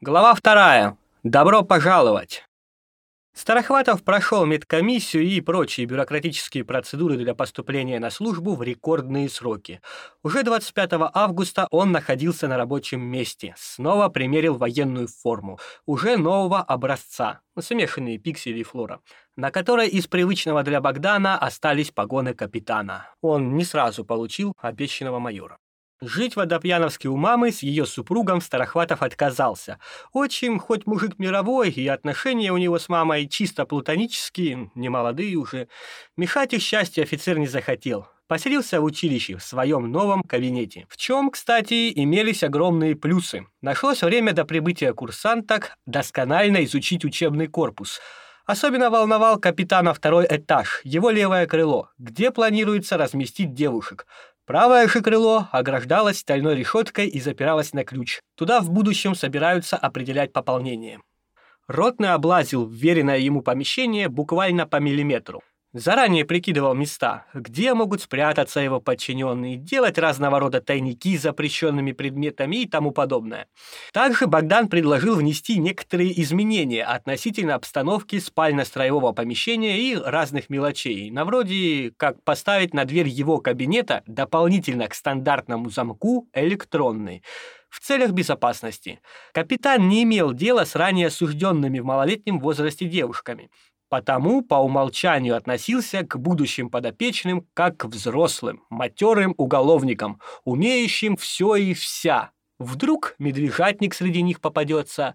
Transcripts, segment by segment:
Глава вторая. Добро пожаловать. Старохватов прошел медкомиссию и прочие бюрократические процедуры для поступления на службу в рекордные сроки. Уже 25 августа он находился на рабочем месте, снова примерил военную форму, уже нового образца, смешанные пиксели и флора, на которой из привычного для Богдана остались погоны капитана. Он не сразу получил обещанного майора. Жить в Водопьяновске у мамы с ее супругом Старохватов отказался. Отчим, хоть мужик мировой, и отношения у него с мамой чисто плутонические, не молодые уже, мешать их счастью офицер не захотел. Поселился в училище в своем новом кабинете, в чем, кстати, имелись огромные плюсы. Нашлось время до прибытия курсанток досконально изучить учебный корпус – Особенно волновал капитана второй этаж, его левое крыло, где планируется разместить девушек. Правое же крыло ограждалось стальной решеткой и запиралось на ключ. Туда в будущем собираются определять пополнение. Ротный облазил вверенное ему помещение буквально по миллиметру. Заранее прикидывал места, где могут спрятаться его подчиненные, делать разного рода тайники с запрещенными предметами и тому подобное. Также Богдан предложил внести некоторые изменения относительно обстановки спально-строевого помещения и разных мелочей, на вроде как поставить на дверь его кабинета дополнительно к стандартному замку электронный в целях безопасности. Капитан не имел дела с ранее осужденными в малолетнем возрасте девушками – Потому по умолчанию относился к будущим подопечным как к взрослым, матерым уголовникам, умеющим все и вся. Вдруг медвежатник среди них попадется.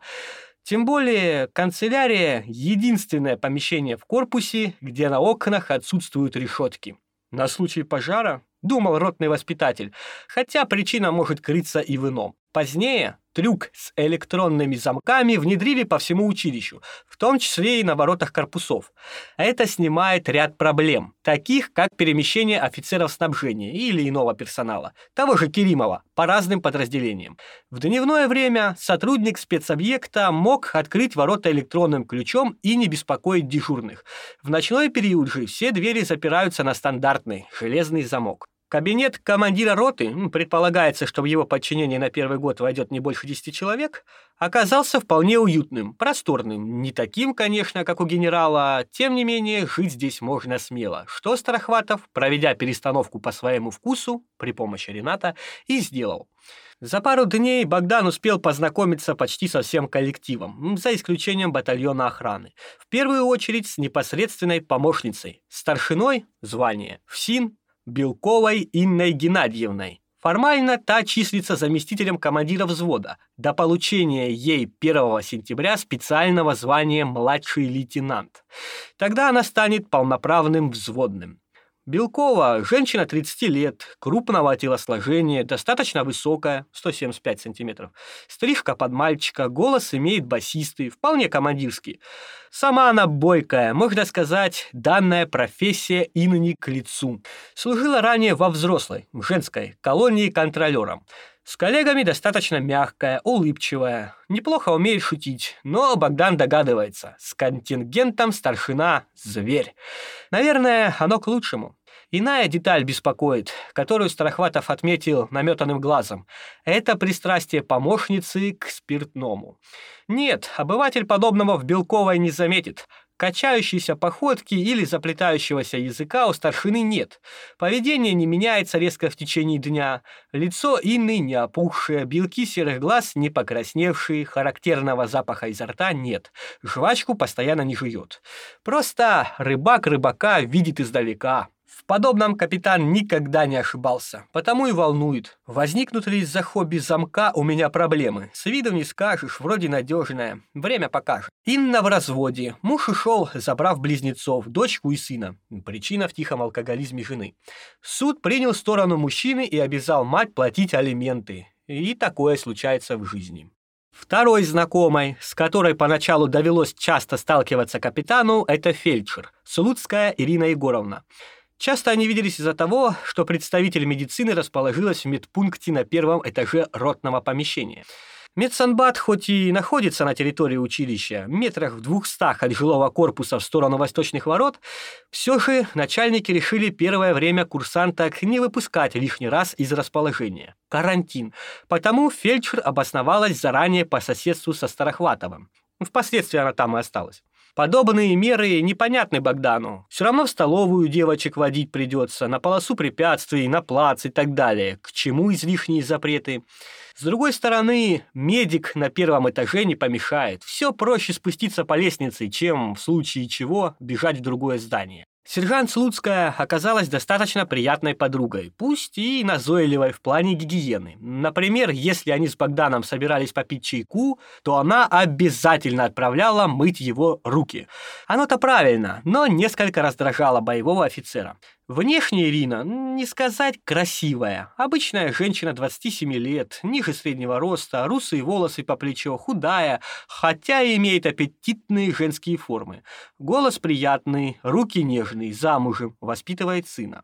Тем более канцелярия — единственное помещение в корпусе, где на окнах отсутствуют решетки. На случай пожара, думал ротный воспитатель, хотя причина может крыться и в ином. Позднее трюк с электронными замками внедрили по всему училищу, в том числе и на воротах корпусов. Это снимает ряд проблем, таких как перемещение офицеров снабжения или иного персонала, того же Керимова, по разным подразделениям. В дневное время сотрудник спецобъекта мог открыть ворота электронным ключом и не беспокоить дежурных. В ночной период же все двери запираются на стандартный железный замок. Кабинет командира роты, предполагается, что в его подчинение на первый год войдет не больше 10 человек, оказался вполне уютным, просторным. Не таким, конечно, как у генерала, тем не менее, жить здесь можно смело, что Старохватов, проведя перестановку по своему вкусу при помощи Рената, и сделал. За пару дней Богдан успел познакомиться почти со всем коллективом, за исключением батальона охраны. В первую очередь с непосредственной помощницей, старшиной, звание, ФСИН, Белковой Инной Геннадьевной. Формально та числится заместителем командира взвода до получения ей 1 сентября специального звания младший лейтенант. Тогда она станет полноправным взводным. Белкова – женщина 30 лет, крупного телосложения, достаточно высокая, 175 сантиметров. Стрижка под мальчика, голос имеет басистый, вполне командирский. Сама она бойкая, можно сказать, данная профессия иныне к лицу. Служила ранее во взрослой, женской, колонии контролером. С коллегами достаточно мягкая, улыбчивая, неплохо умеет шутить, но Богдан догадывается, с контингентом старшина – зверь. Наверное, оно к лучшему. Иная деталь беспокоит, которую Старохватов отметил наметанным глазом. Это пристрастие помощницы к спиртному. Нет, обыватель подобного в Белковой не заметит – Качающейся походки или заплетающегося языка у старшины нет. Поведение не меняется резко в течение дня. Лицо Инны не опухшее, белки серых глаз не покрасневшие, характерного запаха изо рта нет. Жвачку постоянно не жует. Просто рыбак рыбака видит издалека. В подобном капитан никогда не ошибался, потому и волнует. Возникнут ли из-за хобби замка у меня проблемы? С виду не скажешь, вроде надежная. Время покажет. Инна в разводе. Муж ушел, забрав близнецов, дочку и сына. Причина в тихом алкоголизме жены. Суд принял сторону мужчины и обязал мать платить алименты. И такое случается в жизни. Второй знакомой, с которой поначалу довелось часто сталкиваться капитану, это фельдшер, Слуцкая Ирина Егоровна. Часто они виделись из-за того, что представитель медицины расположилась в медпункте на первом этаже ротного помещения. Медсанбат хоть и находится на территории училища, метрах в двухстах от жилого корпуса в сторону восточных ворот, все же начальники решили первое время курсанток не выпускать лишний раз из расположения. Карантин. Потому фельдшер обосновалась заранее по соседству со Старохватовым. Впоследствии она там и осталась. Подобные меры непонятны Богдану. Все равно в столовую девочек водить придется, на полосу препятствий, на плац и так далее. К чему излишние запреты? С другой стороны, медик на первом этаже не помешает. Все проще спуститься по лестнице, чем, в случае чего, бежать в другое здание. Сержант Слуцкая оказалась достаточно приятной подругой, пусть и назойливой в плане гигиены. Например, если они с Богданом собирались попить чайку, то она обязательно отправляла мыть его руки. Оно-то правильно, но несколько раздражало боевого офицера. Внешне Ирина, не сказать красивая. Обычная женщина 27 лет, ниже среднего роста, русые волосы по плечо, худая, хотя и имеет аппетитные женские формы. Голос приятный, руки нежные, замужем, воспитывает сына.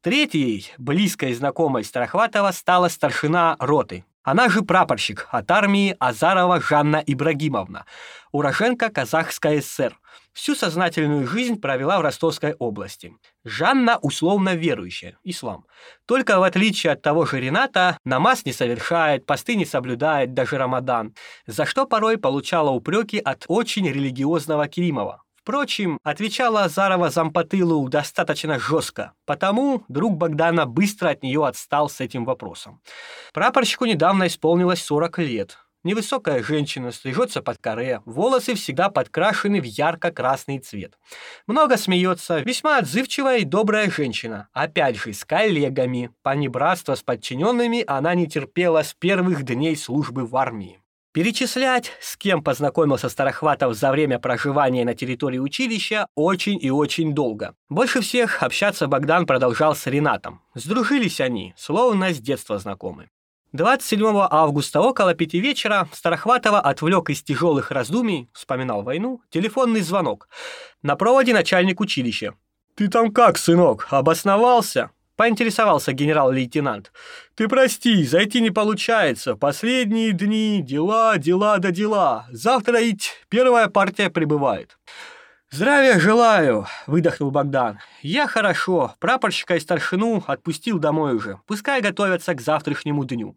Третьей, близкой знакомой Старохватова, стала старшина роты, она же прапорщик от армии Азарова Жанна Ибрагимовна, уроженка Казахской ССР. Всю сознательную жизнь провела в Ростовской области. Жанна условно верующая, ислам. Только в отличие от того же Рената, намаз не совершает, посты не соблюдает, даже Рамадан, за что порой получала упреки от очень религиозного Керимова. Впрочем, отвечала Азарова зампотылу достаточно жестко, потому друг Богдана быстро от нее отстал с этим вопросом. Прапорщику недавно исполнилось 40 лет. Невысокая женщина стрижется под коре, волосы всегда подкрашены в ярко-красный цвет. Много смеется, весьма отзывчивая и добрая женщина. Опять же, с коллегами. Понебратство с подчиненными она не терпела с первых дней службы в армии. Перечислять, с кем познакомился Старохватов за время проживания на территории училища, очень и очень долго. Больше всех общаться Богдан продолжал с Ренатом. Сдружились они, словно с детства знакомы. 27 августа около пяти вечера Старохватова отвлек из тяжелых раздумий, вспоминал войну, телефонный звонок. На проводе начальник училища. «Ты там как, сынок, обосновался?» Поинтересовался генерал-лейтенант. «Ты прости, зайти не получается. Последние дни, дела, дела да дела. Завтра ведь первая партия прибывает». «Здравия желаю!» — выдохнул Богдан. «Я хорошо. Прапорщика и старшину отпустил домой уже. Пускай готовятся к завтрашнему дню.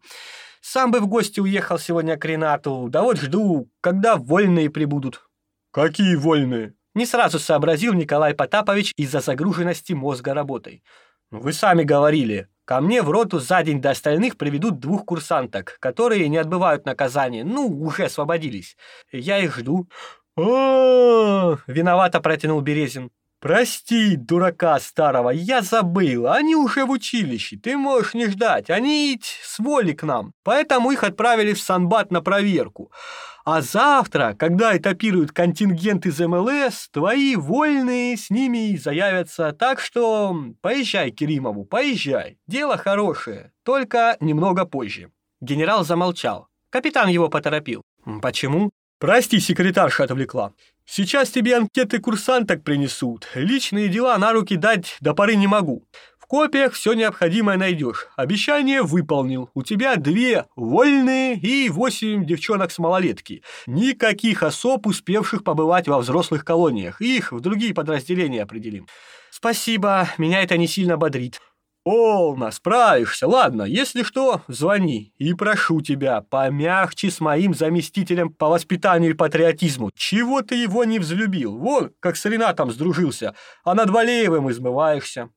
Сам бы в гости уехал сегодня к Ренату. Да вот жду, когда вольные прибудут». «Какие вольные?» Не сразу сообразил Николай Потапович из-за загруженности мозга работой. Вы сами говорили, ко мне в роту за день до остальных приведут двух курсанток, которые не отбывают наказание, ну, уже освободились. Я их жду. О, виновато протянул Березин. Прости, дурака старого, я забыл, они уже в училище, ты можешь не ждать, они ведь с воли к нам, поэтому их отправили в Санбат на проверку. А завтра, когда этапируют контингент из МЛС, твои вольные с ними заявятся. Так что поезжай Керимову, поезжай. Дело хорошее, только немного позже». Генерал замолчал. Капитан его поторопил. «Почему?» «Прости, секретарша отвлекла. Сейчас тебе анкеты курсанток принесут. Личные дела на руки дать до поры не могу. В копиях все необходимое найдешь. Обещание выполнил. У тебя две вольные и восемь девчонок с малолетки. Никаких особ, успевших побывать во взрослых колониях. Их в другие подразделения определим. Спасибо, меня это не сильно бодрит. «Полно, справишься. Ладно, если что, звони. И прошу тебя, помягче с моим заместителем по воспитанию и патриотизму. Чего ты его не взлюбил? Вон, как с Ренатом сдружился, а над Валеевым измываешься».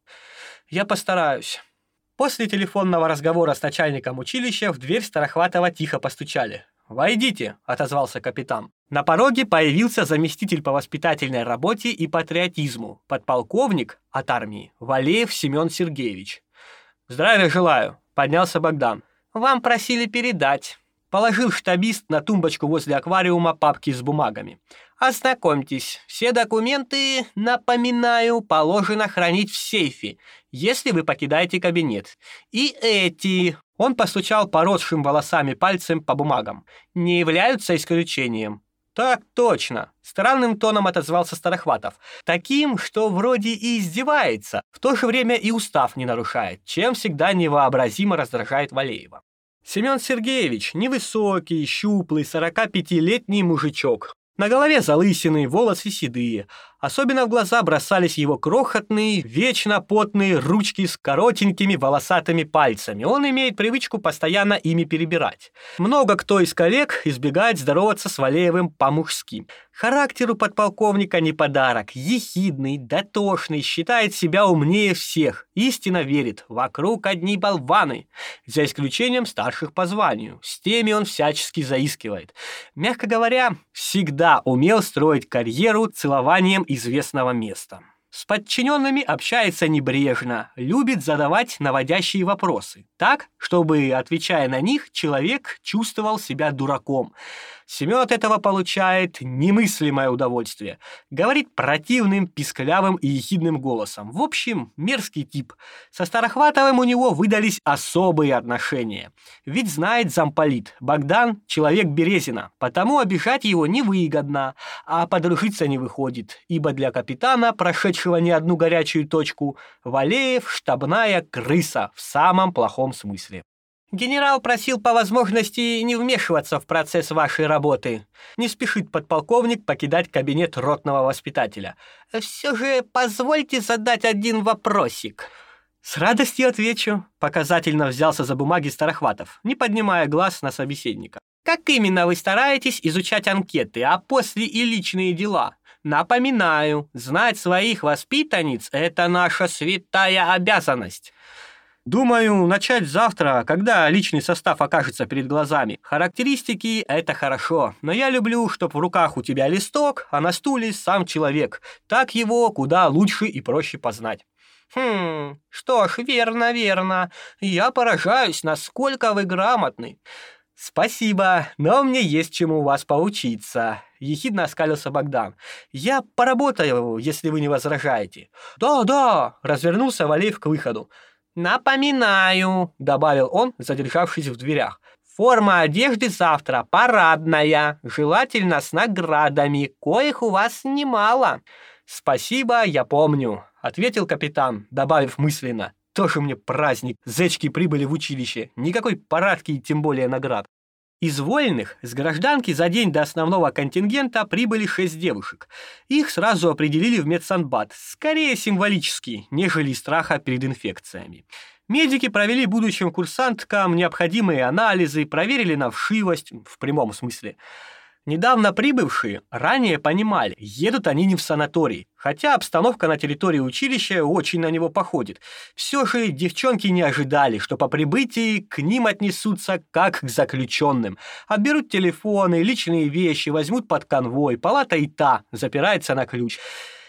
Я постараюсь. После телефонного разговора с начальником училища в дверь Старохватова тихо постучали. «Войдите», — отозвался капитан. На пороге появился заместитель по воспитательной работе и патриотизму, подполковник от армии Валеев Семен Сергеевич. «Здравия желаю», — поднялся Богдан. «Вам просили передать». Положил штабист на тумбочку возле аквариума папки с бумагами. Ознакомьтесь, все документы, напоминаю, положено хранить в сейфе, если вы покидаете кабинет. И эти, он постучал поросшим волосами пальцем по бумагам, не являются исключением. Так точно, странным тоном отозвался Старохватов. Таким, что вроде и издевается, в то же время и устав не нарушает, чем всегда невообразимо раздражает Валеева. Семен Сергеевич – невысокий, щуплый, 45-летний мужичок. На голове залысины, волосы седые. Особенно в глаза бросались его крохотные, вечно потные ручки с коротенькими волосатыми пальцами. Он имеет привычку постоянно ими перебирать. Много кто из коллег избегает здороваться с Валеевым по-мужски. Характеру подполковника не подарок. Ехидный, дотошный, считает себя умнее всех. Истинно верит. Вокруг одни болваны. За исключением старших по званию. С теми он всячески заискивает. Мягко говоря, всегда умел строить карьеру целованием известного места. С подчиненными общается небрежно, любит задавать наводящие вопросы, так, чтобы, отвечая на них, человек чувствовал себя дураком. Семен от этого получает немыслимое удовольствие. Говорит противным, писклявым и ехидным голосом. В общем, мерзкий тип. Со Старохватовым у него выдались особые отношения. Ведь знает замполит, Богдан — человек Березина, потому обижать его невыгодно, а подружиться не выходит, ибо для капитана, прошедшего не одну горячую точку, Валеев — штабная крыса в самом плохом смысле. Генерал просил по возможности не вмешиваться в процесс вашей работы. Не спешит подполковник покидать кабинет ротного воспитателя. Все же позвольте задать один вопросик. С радостью отвечу. Показательно взялся за бумаги Старохватов, не поднимая глаз на собеседника. Как именно вы стараетесь изучать анкеты, а после и личные дела? Напоминаю, знать своих воспитанниц – это наша святая обязанность. Думаю, начать завтра, когда личный состав окажется перед глазами. Характеристики — это хорошо, но я люблю, чтоб в руках у тебя листок, а на стуле сам человек. Так его куда лучше и проще познать. Хм, что ж, верно, верно. Я поражаюсь, насколько вы грамотны. Спасибо, но мне есть чему у вас поучиться. Ехидно оскалился Богдан. «Я поработаю, если вы не возражаете». «Да, да», — развернулся Валеев к выходу. «Напоминаю», — добавил он, задержавшись в дверях. «Форма одежды завтра парадная, желательно с наградами, коих у вас немало». «Спасибо, я помню», — ответил капитан, добавив мысленно. «Тоже мне праздник, зечки прибыли в училище, никакой парадки и тем более наград». Из вольных с гражданки за день до основного контингента прибыли шесть девушек. Их сразу определили в медсанбат, скорее символически, нежели страха перед инфекциями. Медики провели будущим курсанткам необходимые анализы, проверили на вшивость, в прямом смысле. Недавно прибывшие ранее понимали, едут они не в санаторий, хотя обстановка на территории училища очень на него походит. Все же девчонки не ожидали, что по прибытии к ним отнесутся как к заключенным. Отберут телефоны, личные вещи, возьмут под конвой, палата и та запирается на ключ.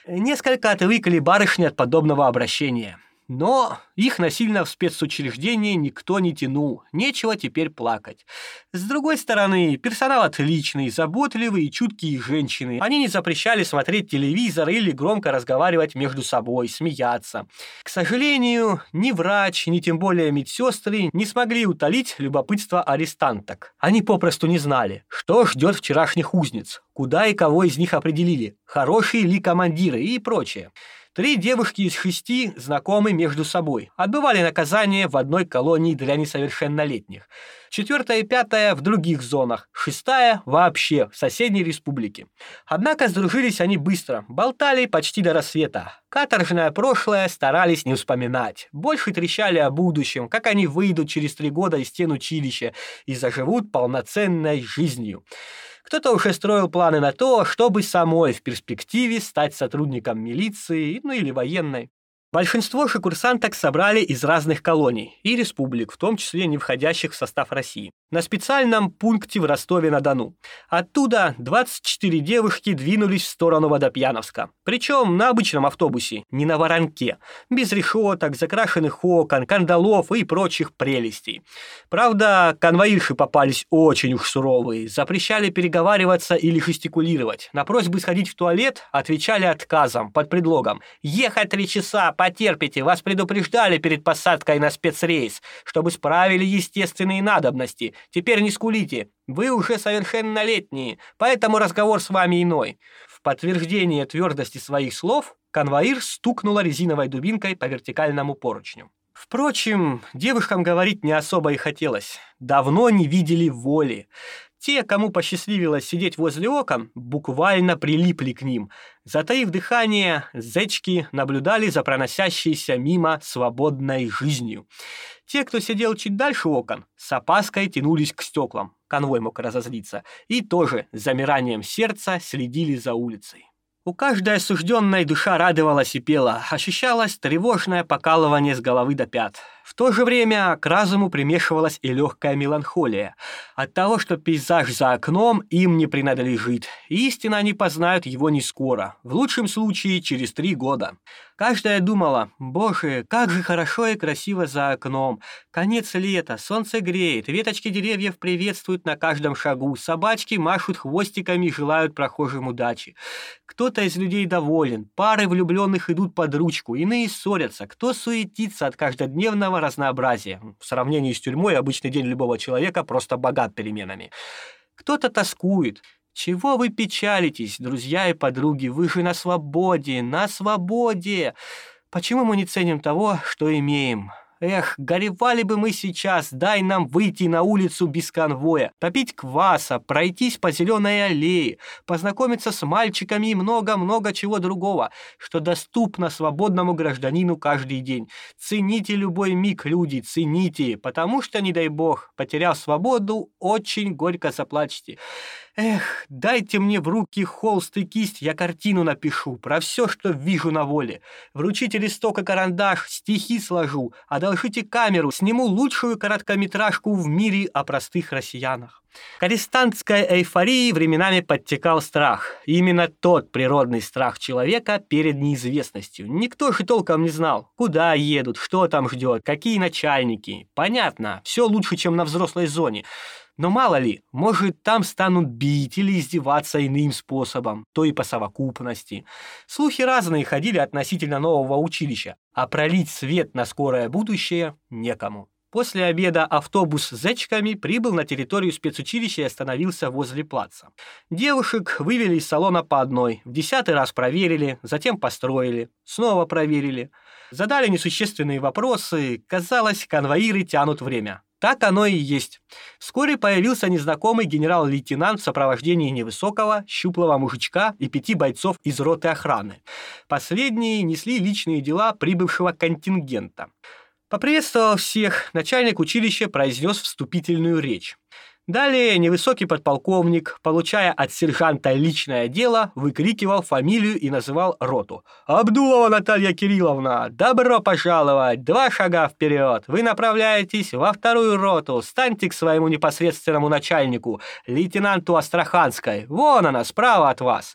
Несколько отвыкли барышни от подобного обращения. Но их насильно в спецучреждение никто не тянул, нечего теперь плакать. С другой стороны, персонал отличный, заботливый и чуткие женщины. Они не запрещали смотреть телевизор или громко разговаривать между собой, смеяться. К сожалению, ни врач, ни тем более медсестры не смогли утолить любопытство арестанток. Они попросту не знали, что ждет вчерашних узниц, куда и кого из них определили, хорошие ли командиры и прочее. Три девушки из шести знакомы между собой, отбывали наказание в одной колонии для несовершеннолетних. Четвертая и пятая в других зонах, шестая вообще в соседней республике. Однако сдружились они быстро, болтали почти до рассвета. Каторжное прошлое старались не вспоминать. Больше трещали о будущем, как они выйдут через три года из стен училища и заживут полноценной жизнью. Кто-то уже строил планы на то, чтобы самой в перспективе стать сотрудником милиции, ну или военной. Большинство же курсанток собрали из разных колоний и республик, в том числе не входящих в состав России, на специальном пункте в Ростове-на-Дону. Оттуда 24 девушки двинулись в сторону Водопьяновска. Причем на обычном автобусе, не на воронке, без решеток, закрашенных окон, кандалов и прочих прелестей. Правда, конвоирши попались очень уж суровые, запрещали переговариваться или жестикулировать. На просьбы сходить в туалет отвечали отказом под предлогом «Ехать три часа, потерпите, вас предупреждали перед посадкой на спецрейс, чтобы справили естественные надобности. Теперь не скулите, вы уже совершеннолетние, поэтому разговор с вами иной». В подтверждение твердости своих слов конвоир стукнула резиновой дубинкой по вертикальному поручню. Впрочем, девушкам говорить не особо и хотелось. Давно не видели воли. Те, кому посчастливилось сидеть возле окон, буквально прилипли к ним. Затаив дыхание, зечки наблюдали за проносящейся мимо свободной жизнью. Те, кто сидел чуть дальше окон, с опаской тянулись к стеклам, конвой мог разозлиться, и тоже с замиранием сердца следили за улицей. У каждой осужденной душа радовалась и пела, ощущалось тревожное покалывание с головы до пят. То же время к разуму примешивалась и легкая меланхолия от того, что пейзаж за окном им не принадлежит. Истинно они познают его не скоро, в лучшем случае через три года. Каждая думала, боже, как же хорошо и красиво за окном. Конец лета, солнце греет, веточки деревьев приветствуют на каждом шагу, собачки машут хвостиками и желают прохожим удачи. Кто-то из людей доволен, пары влюбленных идут под ручку, иные ссорятся, кто суетится от каждодневного разнообразия. В сравнении с тюрьмой обычный день любого человека просто богат переменами. Кто-то тоскует. Чего вы печалитесь, друзья и подруги? Вы же на свободе, на свободе. Почему мы не ценим того, что имеем? Эх, горевали бы мы сейчас, дай нам выйти на улицу без конвоя, попить кваса, пройтись по зеленой аллее, познакомиться с мальчиками и много-много чего другого, что доступно свободному гражданину каждый день. Цените любой миг, люди, цените, потому что, не дай бог, потеряв свободу, очень горько заплачете. Эх, дайте мне в руки холст и кисть, я картину напишу, про все, что вижу на воле. Вручите листок и карандаш, стихи сложу, одолжите камеру, сниму лучшую короткометражку в мире о простых россиянах. К арестантской эйфории временами подтекал страх. Именно тот природный страх человека перед неизвестностью. Никто же толком не знал, куда едут, что там ждет, какие начальники. Понятно, все лучше, чем на взрослой зоне. Но мало ли, может, там станут бить или издеваться иным способом, то и по совокупности. Слухи разные ходили относительно нового училища, а пролить свет на скорое будущее некому. После обеда автобус с зечками прибыл на территорию спецучилища и остановился возле плаца. Девушек вывели из салона по одной, в десятый раз проверили, затем построили, снова проверили. Задали несущественные вопросы, казалось, конвоиры тянут время. Так оно и есть. Вскоре появился незнакомый генерал-лейтенант в сопровождении невысокого, щуплого мужичка и пяти бойцов из роты охраны. Последние несли личные дела прибывшего контингента. Поприветствовав всех, начальник училища произнес вступительную речь. Далее невысокий подполковник, получая от сержанта личное дело, выкрикивал фамилию и называл роту. «Абдулова Наталья Кирилловна, добро пожаловать! Два шага вперед! Вы направляетесь во вторую роту, станьте к своему непосредственному начальнику, лейтенанту Астраханской. Вон она, справа от вас!»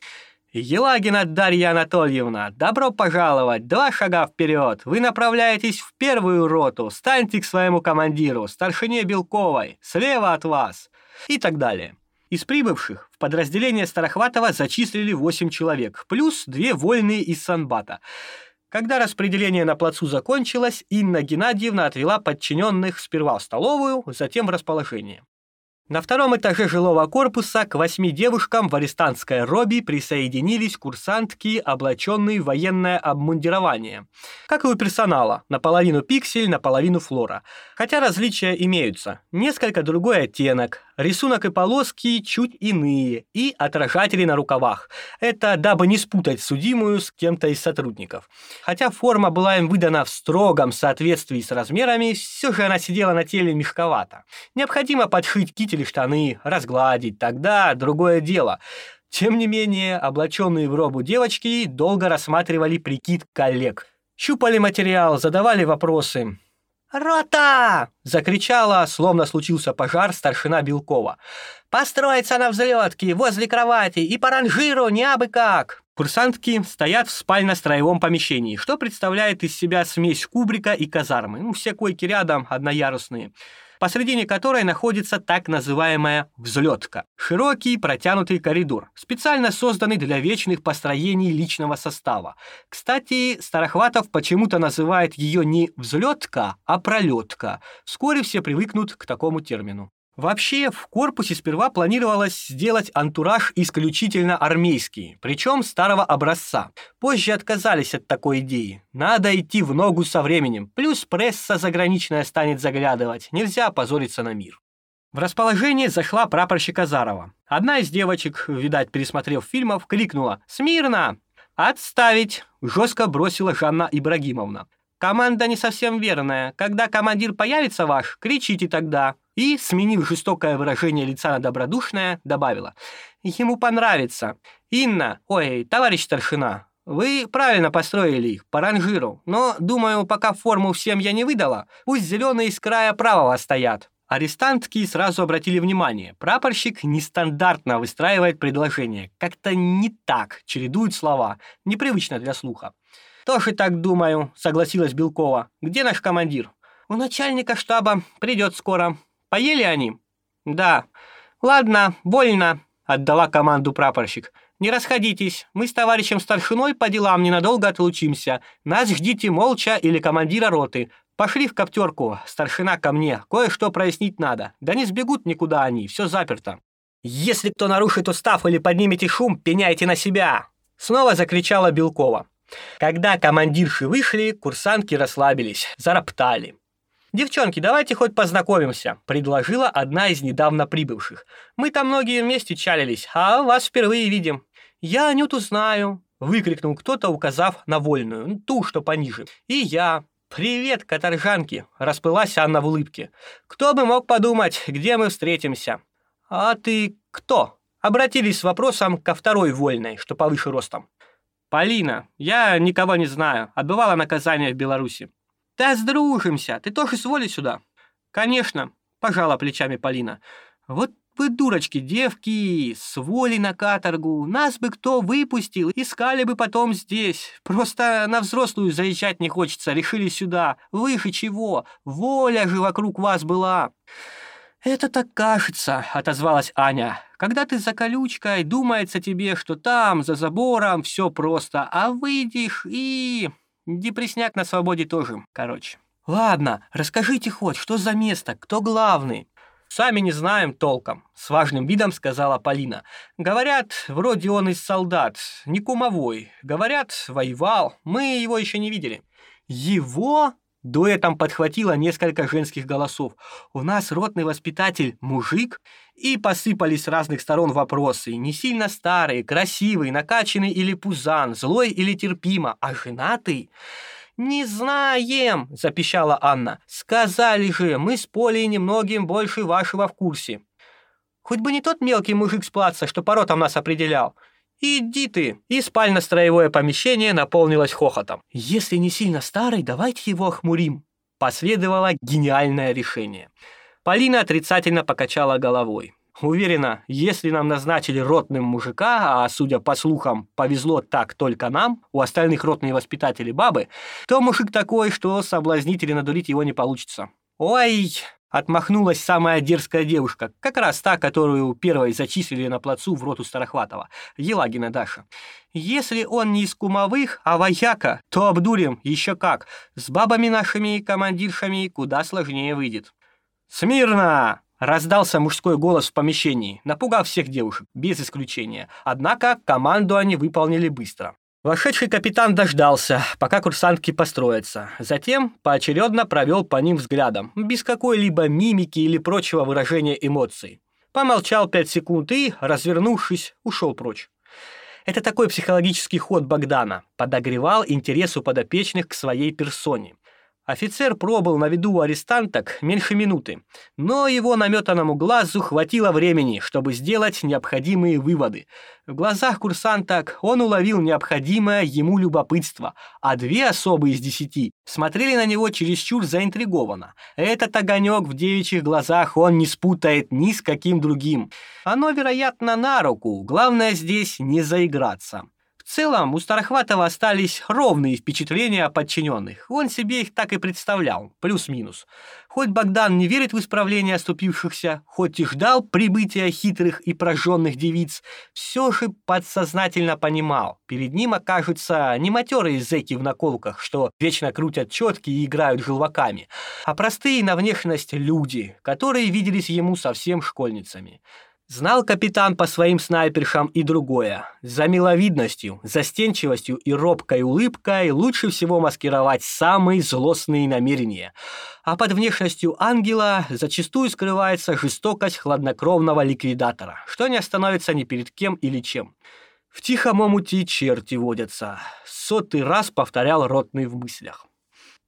«Елагина Дарья Анатольевна, добро пожаловать! Два шага вперед! Вы направляетесь в первую роту, станьте к своему командиру, старшине Белковой, слева от вас!» И так далее. Из прибывших в подразделение Старохватова зачислили 8 человек, плюс две вольные из Санбата. Когда распределение на плацу закончилось, Инна Геннадьевна отвела подчиненных сперва в столовую, затем в расположение. На втором этаже жилого корпуса к восьми девушкам в арестантской робе присоединились курсантки, облаченные в военное обмундирование. Как и у персонала, наполовину пиксель, наполовину флора. Хотя различия имеются. Несколько другой оттенок, рисунок и полоски чуть иные, и отражатели на рукавах. Это дабы не спутать судимую с кем-то из сотрудников. Хотя форма была им выдана в строгом соответствии с размерами, все же она сидела на теле мешковато. Необходимо подшить китель или штаны, разгладить, тогда другое дело. Тем не менее, облаченные в робу девочки долго рассматривали прикид коллег. Щупали материал, задавали вопросы. «Рота!» — закричала, словно случился пожар, старшина Белкова. «Построиться на взлетке, возле кровати, и по ранжиру, не абы как!» Курсантки стоят в спально-строевом помещении, что представляет из себя смесь кубрика и казармы. Ну, все койки рядом, одноярусные посредине которой находится так называемая взлетка. Широкий протянутый коридор, специально созданный для вечных построений личного состава. Кстати, Старохватов почему-то называет ее не взлетка, а пролетка. Вскоре все привыкнут к такому термину. Вообще, в корпусе сперва планировалось сделать антураж исключительно армейский, причем старого образца. Позже отказались от такой идеи. Надо идти в ногу со временем, плюс пресса заграничная станет заглядывать, нельзя позориться на мир. В расположение зашла прапорщик Азарова. Одна из девочек, видать, пересмотрев фильмов, крикнула «Смирно!» «Отставить!» – жестко бросила Жанна Ибрагимовна. «Команда не совсем верная. Когда командир появится ваш, кричите тогда. И, сменив жестокое выражение лица на добродушное, добавила. «Ему понравится. Инна, ой, товарищ старшина, вы правильно построили их, по ранжиру. Но, думаю, пока форму всем я не выдала, пусть зеленые с края правого стоят». Арестантки сразу обратили внимание. Прапорщик нестандартно выстраивает предложение. Как-то не так чередует слова. Непривычно для слуха. «Тоже так думаю», — согласилась Белкова. «Где наш командир?» «У начальника штаба. Придет скоро. Поели они? Да. Ладно, больно, отдала команду прапорщик. Не расходитесь. Мы с товарищем старшиной по делам ненадолго отлучимся. Нас ждите молча или командира роты. Пошли в коптерку. Старшина ко мне. Кое-что прояснить надо. Да не сбегут никуда они, все заперто. Если кто нарушит устав или поднимете шум, пеняйте на себя. Снова закричала Белкова. Когда командирши вышли, курсантки расслабились, зароптали. «Девчонки, давайте хоть познакомимся», — предложила одна из недавно прибывших. «Мы там многие вместе чалились, а вас впервые видим». «Я Анюту знаю», — выкрикнул кто-то, указав на вольную, ту, что пониже. «И я». «Привет, каторжанки!» — расплылась Анна в улыбке. «Кто бы мог подумать, где мы встретимся?» «А ты кто?» Обратились с вопросом ко второй вольной, что повыше ростом. «Полина, я никого не знаю, отбывала наказание в Беларуси. «Да сдружимся, ты тоже своли сюда». «Конечно», — пожала плечами Полина. «Вот вы, дурочки, девки, своли на каторгу, нас бы кто выпустил, искали бы потом здесь. Просто на взрослую заезжать не хочется, решили сюда. Выше чего? Воля же вокруг вас была». «Это так кажется», — отозвалась Аня. «Когда ты за колючкой, думается тебе, что там, за забором, все просто, а выйдешь и...» Депресняк на свободе тоже, короче. Ладно, расскажите хоть, что за место, кто главный? Сами не знаем толком, с важным видом сказала Полина. Говорят, вроде он из солдат, не кумовой. Говорят, воевал, мы его еще не видели. Его? Дуэтом подхватило несколько женских голосов. «У нас ротный воспитатель мужик?» И посыпались с разных сторон вопросы. Не сильно старый, красивый, накачанный или пузан, злой или терпимо, а женатый? «Не знаем!» – запищала Анна. «Сказали же, мы с Полей немногим больше вашего в курсе». «Хоть бы не тот мелкий мужик с плаца, что поротом нас определял. «Иди ты!» И спально-строевое помещение наполнилось хохотом. «Если не сильно старый, давайте его охмурим!» Последовало гениальное решение. Полина отрицательно покачала головой. Уверена, если нам назначили ротным мужика, а, судя по слухам, повезло так только нам, у остальных ротные воспитатели бабы, то мужик такой, что соблазнить или надурить его не получится. «Ой!» Отмахнулась самая дерзкая девушка, как раз та, которую первой зачислили на плацу в роту Старохватова, Елагина Даша. Если он не из кумовых, а вояка, то обдурим еще как. С бабами нашими командиршами куда сложнее выйдет. «Смирно!» — раздался мужской голос в помещении, напугав всех девушек, без исключения. Однако команду они выполнили быстро. Вошедший капитан дождался, пока курсантки построятся. Затем поочередно провел по ним взглядом, без какой-либо мимики или прочего выражения эмоций. Помолчал пять секунд и, развернувшись, ушел прочь. Это такой психологический ход Богдана. Подогревал интерес у подопечных к своей персоне. Офицер пробыл на виду у арестанток меньше минуты, но его наметанному глазу хватило времени, чтобы сделать необходимые выводы. В глазах курсанток он уловил необходимое ему любопытство, а две особы из десяти смотрели на него чересчур заинтригованно. Этот огонек в девичьих глазах он не спутает ни с каким другим. Оно, вероятно, на руку, главное здесь не заиграться целом у Старохватова остались ровные впечатления о подчиненных. Он себе их так и представлял, плюс-минус. Хоть Богдан не верит в исправление оступившихся, хоть и ждал прибытия хитрых и прожженных девиц, все же подсознательно понимал, перед ним окажутся не матерые зэки в наколках, что вечно крутят четки и играют желваками, а простые на внешность люди, которые виделись ему совсем школьницами. Знал капитан по своим снайпершам и другое. За миловидностью, застенчивостью и робкой улыбкой лучше всего маскировать самые злостные намерения. А под внешностью ангела зачастую скрывается жестокость хладнокровного ликвидатора, что не остановится ни перед кем или чем. В тихом омуте черти водятся. Сотый раз повторял ротный в мыслях.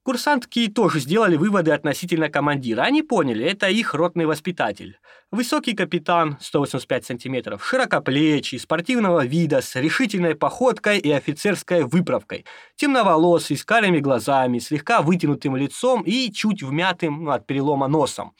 Курсантки тоже сделали выводы относительно командира. Они поняли, это их ротный воспитатель. Высокий капитан, 185 сантиметров, широкоплечий, спортивного вида, с решительной походкой и офицерской выправкой. Темноволосый, с карими глазами, слегка вытянутым лицом и чуть вмятым ну, от перелома носом.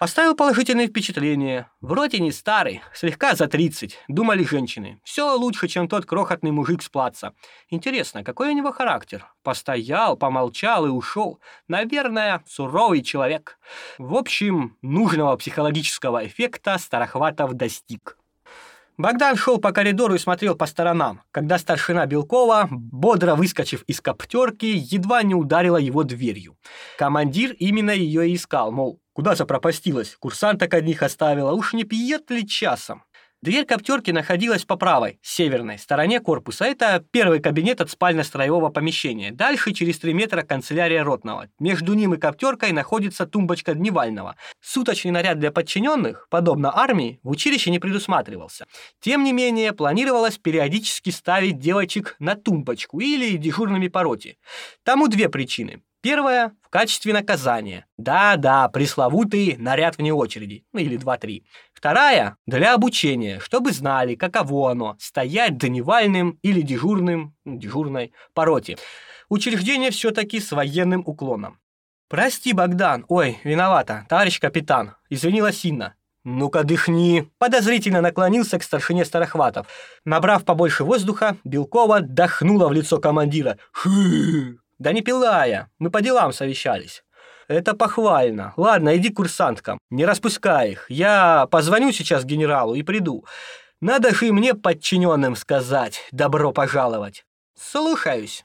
Оставил положительные впечатления. Вроде не старый, слегка за 30, думали женщины. Все лучше, чем тот крохотный мужик с плаца. Интересно, какой у него характер? Постоял, помолчал и ушел. Наверное, суровый человек. В общем, нужного психологического эффекта Старохватов достиг. Богдан шел по коридору и смотрел по сторонам, когда старшина Белкова, бодро выскочив из коптерки, едва не ударила его дверью. Командир именно ее и искал, мол, куда запропастилась, курсанток одних оставила, уж не пьет ли часом. Дверь коптерки находилась по правой, северной стороне корпуса. Это первый кабинет от спально-строевого помещения. Дальше через 3 метра канцелярия ротного. Между ним и коптеркой находится тумбочка дневального. Суточный наряд для подчиненных, подобно армии, в училище не предусматривался. Тем не менее, планировалось периодически ставить девочек на тумбочку или дежурными по роте. Тому две причины. Первое – в качестве наказания. Да-да, пресловутый наряд вне очереди. Ну или два-три. Вторая – для обучения, чтобы знали, каково оно – стоять дневальным или дежурным, ну, дежурной по. Учреждение все-таки с военным уклоном. «Прости, Богдан. Ой, виновата. Товарищ капитан. Извинилась Инна. «Ну-ка, дыхни!» Подозрительно наклонился к старшине Старохватов. Набрав побольше воздуха, Белкова дохнула в лицо командира. «Хы!» Да не пила я, мы по делам совещались. Это похвально. Ладно, иди к курсанткам, не распускай их. Я позвоню сейчас генералу и приду. Надо же и мне подчиненным сказать «добро пожаловать». Слушаюсь.